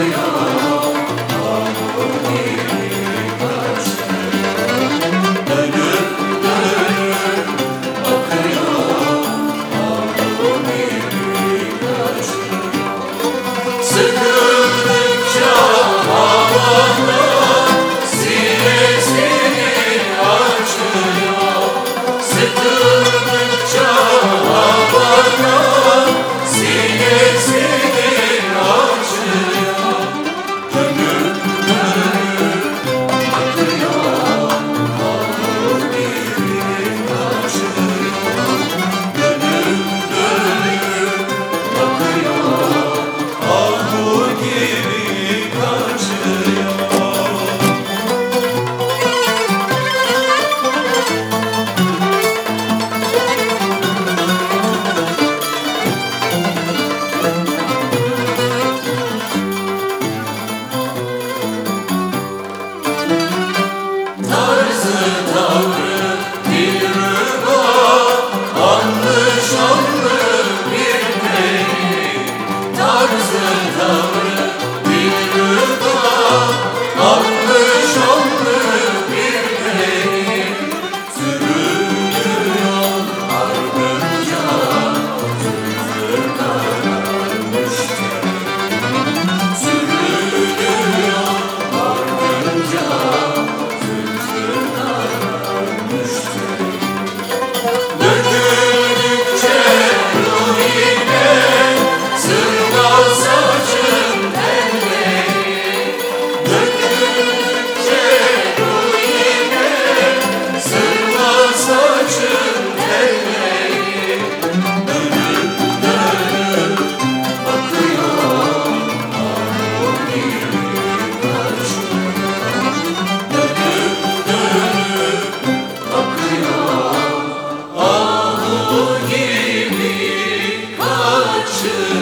Lord. should.